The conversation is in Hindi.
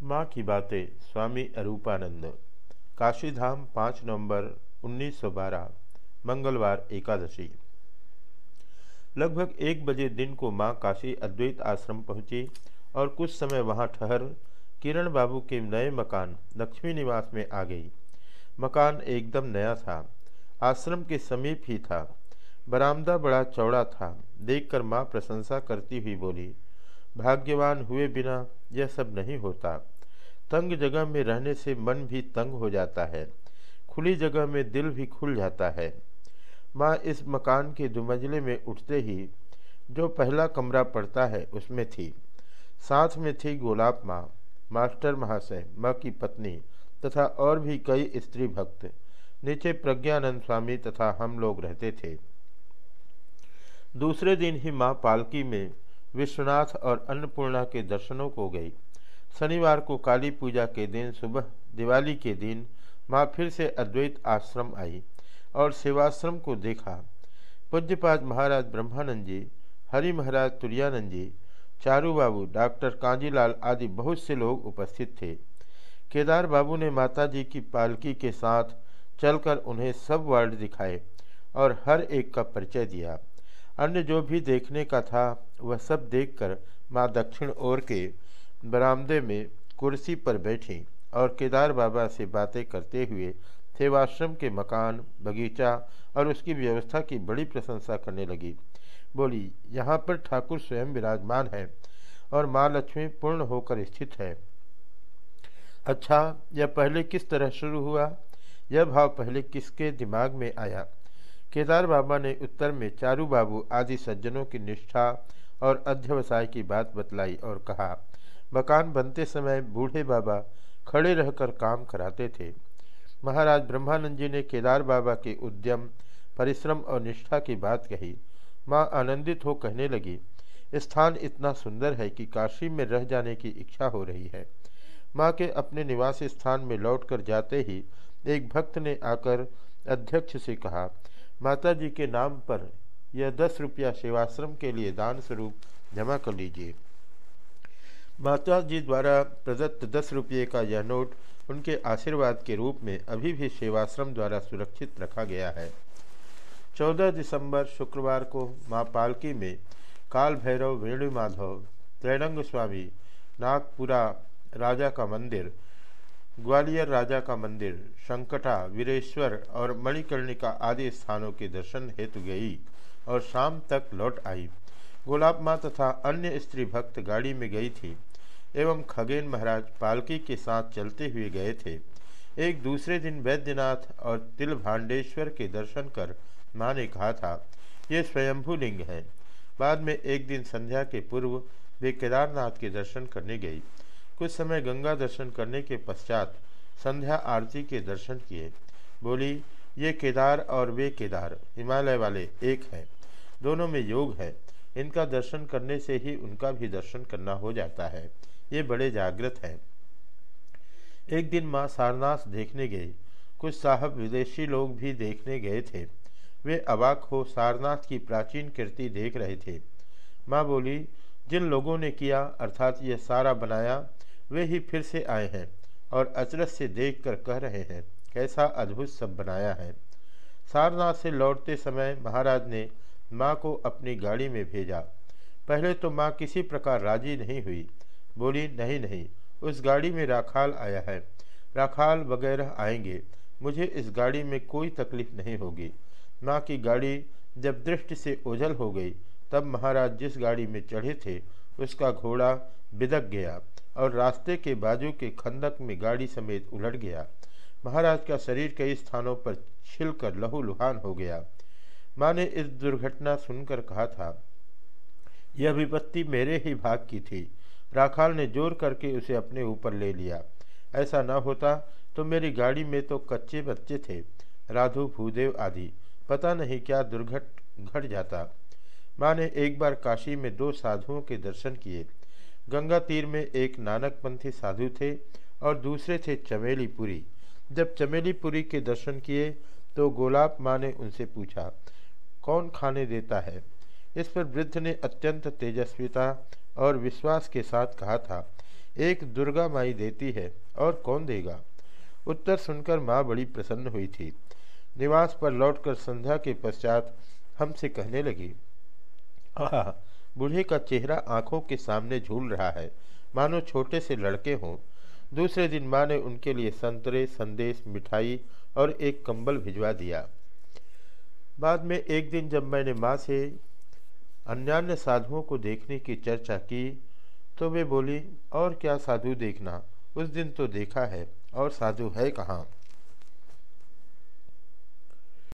माँ की बातें स्वामी अरूपानंद। काशीधाम पाँच नवंबर 1912 मंगलवार एकादशी। लगभग एक बजे दिन को माँ काशी अद्वैत आश्रम पहुँची और कुछ समय वहाँ ठहर किरण बाबू के नए मकान लक्ष्मी निवास में आ गई। मकान एकदम नया था, आश्रम के समीप ही था। बरामदा बड़ा चौड़ा था, देखकर माँ प्रशंसा करती हुई बोली, भाग्यवान हुए बिना यह सब नहीं होता। तंग जगह में रहने से मन भी तंग हो जाता है। खुली जगह में दिल भी खुल जाता है। माँ इस मकान के दुमंजले में उठते ही जो पहला कमरा पड़ता है उसमें थी। साथ में थी गोलाब माँ, मास्टर महाशय, माँ की पत्नी तथा और भी कई स्त्री भक्त। नीचे प्रज्ञानंद स्वामी तथा हम लोग रहते थे। दूसरे दिन ही माँ पालकी में विश्वनाथ और अन्नपूर्णा के दर्शनों को गई। शनिवार को काली पूजा के दिन सुबह, दिवाली के दिन माँ फिर से अद्वैत आश्रम आई और सेवाश्रम को देखा। पूज्यपाद महाराज ब्रह्मानंद जी, हरि महाराज तुरानंद जी, चारू बाबू, डॉक्टर कांजीलाल आदि बहुत से लोग उपस्थित थे। केदार बाबू ने माता जी की पालकी के साथ चलकर उन्हें सब वार्ड दिखाए और हर एक का परिचय दिया। अन्य जो भी देखने का था, वह सब देखकर माँ दक्षिण ओर के बरामदे में कुर्सी पर बैठी और केदार बाबा से बातें करते हुए सेवाश्रम के मकान, बगीचा और उसकी व्यवस्था की बड़ी प्रशंसा करने लगी। बोली, यहाँ पर ठाकुर स्वयं विराजमान है और माँ लक्ष्मी पूर्ण होकर स्थित है। अच्छा यह पहले किस तरह शुरू हुआ? यह भाव पहले किसके दिमाग में आया? केदार बाबा ने उत्तर में, चारू बाबू, आदि सज्जनों की निष्ठा और अध्यवसाय की बात बतलाई और कहा, मकान बनते समय बूढ़े बाबा खड़े रहकर काम कराते थे। महाराज ब्रह्मानंद जी ने केदार बाबा के उद्यम, परिश्रम और निष्ठा की बात कही। माँ आनंदित हो कहने लगी, स्थान इतना सुंदर है कि काशी में रह जाने की इच्छा हो रही है। माँ के अपने निवास स्थान में लौटकर जाते ही एक भक्त ने आकर अध्यक्ष से कहा माता जी के नाम पर यह दस रुपया सेवाश्रम के लिए दान स्वरूप जमा कर लीजिए। माता जी द्वारा प्रदत्त दस रुपये का यह नोट उनके आशीर्वाद के रूप में अभी भी सेवाश्रम द्वारा सुरक्षित रखा गया है। 14 दिसंबर शुक्रवार को माँ पालकी में काल भैरव वेणु माधव स्वामी, नागपुरा राजा का मंदिर ग्वालियर राजा का मंदिर, शंकटा, वीरेश्वर और मणिकर्णिका आदि स्थानों के दर्शन हेतु गई और शाम तक लौट आई। गुलाब माँ तथा अन्य स्त्री भक्त गाड़ी में गई थी एवं खगेन महाराज पालकी के साथ चलते हुए गए थे। एक दूसरे दिन वैद्यनाथ और तिल भांडेश्वर के दर्शन कर माँ ने कहा था, ये स्वयंभू लिंग है। बाद में एक दिन संध्या के पूर्व वे केदारनाथ के दर्शन करने गई। कुछ समय गंगा दर्शन करने के पश्चात संध्या आरती के दर्शन किए। बोली, ये केदार और वे केदार, हिमालय वाले एक हैं। दोनों में योग है। इनका दर्शन करने से ही उनका भी दर्शन करना हो जाता है। ये बड़े जागृत हैं। एक दिन माँ सारनाथ देखने गई। कुछ साहब विदेशी लोग भी देखने गए थे। वे अवाक हो सारनाथ की प्राचीन कृति देख रहे थे। माँ बोली, जिन लोगों ने किया, अर्थात ये सारा बनाया वे ही फिर से आए हैं और अचरज से देखकर कह रहे हैं, कैसा अद्भुत सब बनाया है। सारनाथ से लौटते समय महाराज ने माँ को अपनी गाड़ी में भेजा। पहले तो माँ किसी प्रकार राज़ी नहीं हुई। बोली, नहीं नहीं, उस गाड़ी में राखाल आया है। राखाल वगैरह आएँगे। मुझे इस गाड़ी में कोई तकलीफ़ नहीं होगी। माँ की गाड़ी जब दृष्टि से ओझल हो गई, तब महाराज जिस गाड़ी में चढ़े थे, उसका घोड़ा बिदक गया। और रास्ते के बाजू के खंदक में गाड़ी समेत उलट गया। महाराज का शरीर कई स्थानों पर छिलकर लहूलुहान हो गया। माँ ने इस दुर्घटना सुनकर कहा था, यह विपत्ति मेरे ही भाग की थी। राखाल ने ज़ोर करके उसे अपने ऊपर ले लिया। ऐसा न होता तो मेरी गाड़ी में तो कच्चे बच्चे थे, राधु, भूदेव आदि। पता नहीं क्या दुर्घट घट जाता। माँ ने एक बार काशी में दो साधुओं के दर्शन किए। गंगा तीर में एक नानकपंथी साधु थे और दूसरे थे चमेलीपुरी। जब चमेलीपुरी के दर्शन किए तो गोलाब माँ ने उनसे पूछा, कौन खाने देता है? इस पर वृद्ध ने अत्यंत तेजस्विता और विश्वास के साथ कहा था, एक दुर्गा माई देती है और कौन देगा? उत्तर सुनकर माँ बड़ी प्रसन्न हुई थी। निवास पर लौटकर संध्या के पश्चात हमसे कहने लगी, आह बूढ़े का चेहरा आँखों के सामने झूल रहा है। मानो छोटे से लड़के हों। दूसरे दिन माँ ने उनके लिए संतरे, संदेश, मिठाई और एक कंबल भिजवा दिया। बाद में एक दिन जब मैंने माँ से अन्यान्य साधुओं को देखने की चर्चा की तो वे बोली, और क्या साधु देखना? उस दिन तो देखा है, और साधु है कहाँ?